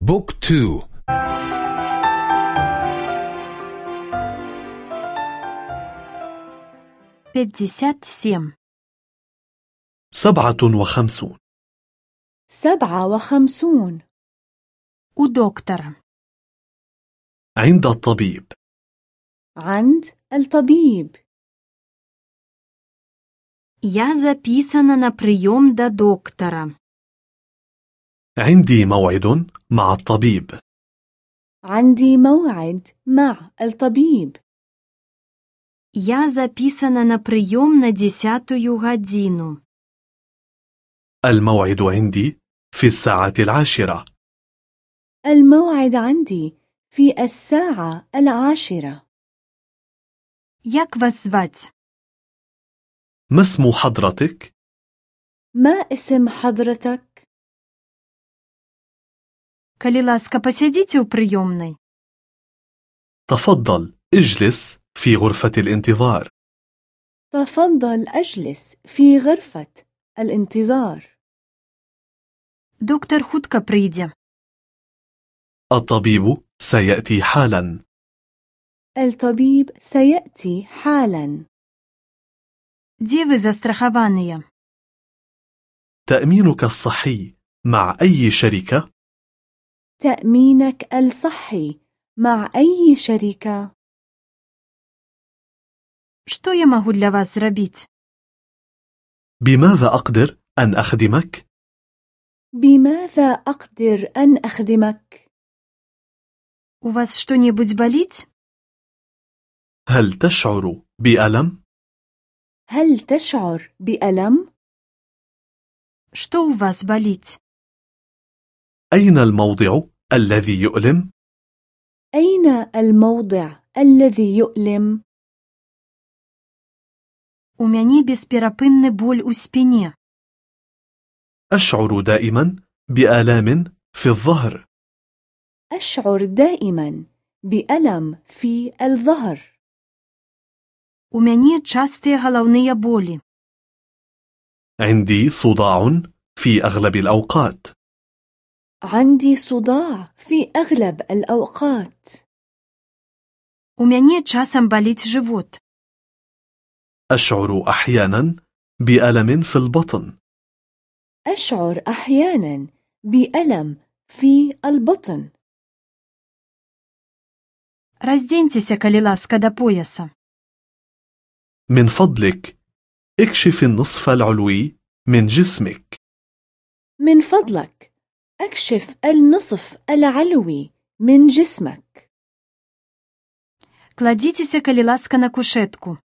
بوك تو пятьдесят семь سبعة وخمسون سبعة وخمسون у доктора عند الطبيب عند الطبيب Я записана на прийом до доктора. عندي موعد مع الطبيب عندي موعد مع الطبيب Я записана на прийом на десятую годину. الموعد عندي في الساعة العاشرة الموعد عندي في الساعة العاشرة Як вас звать? ما اسم حضرتك؟ ما اسم حضرتك؟ Калі ласка, посядзіце ў прыёмнай. تفضل اجلس في غرفة الانتظار تفضل أجلس في غرفة الانتظار Доктор хутка прыйдзе. الطبيب سيأتي حالا الطبيب سيأتي حالا Дзе вы застрахаваныя? تأمينك الصحي مع أي شركة؟ تأمينك الصحي مع أي شركة؟ Што я магу для вас зрабіць? بماذا أقدر أن أخدمك؟ بماذا أقدر أن أخدمك؟ У вас што-небудзь баліць? هل تشعر بألم؟ هل تشعر بألم؟ Што ў вас баліць? أين الموضع الذي يؤلم؟ أين الموضع الذي يؤلم؟ У мяне бесперапынны боль у спіне. أشعر دائما بآلام في الظهر أشعر دائما بألم في الظهر У мяне частыя галаўныя болі. عندي صداع في أغلب الأوقات عندي صداع في أغلب الأوقات У мяне часам баліць жывот. أشعر أحيانا بألم في البطن أشعر أحيانا بألم في البطن Раздзеньцеся, калі ласка, да пояса. من فضلك اكشف النصف العلوي من جسمك من فضلك أكشف النصف العلوي من جسمك Кладзіцеся, калі ласка, на кушетку.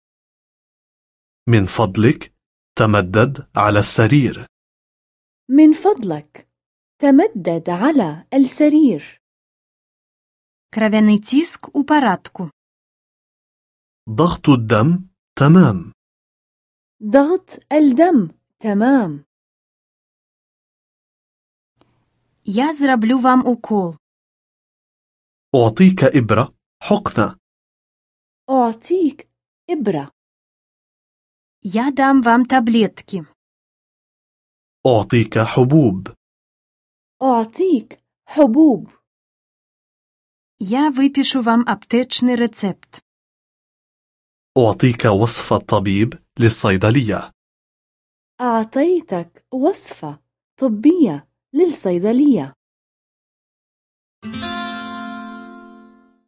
من فضلك تمدد على السرير من فضلك تمدد على السرير Кравяны ціск у парадку. ضغط الدم تمام ضغط الدم تمام Я зраблю вам укол. أعطيك إبرة حقنة أعطيك إبرة Я дам вам таблетки. أعطيك حبوب أعطيك حبوب Я выпишу вам аптэчны рэцэпт. أعطيك وصفة طبيب للصيدلية أعطيتك وصفة طبية للصيدلية.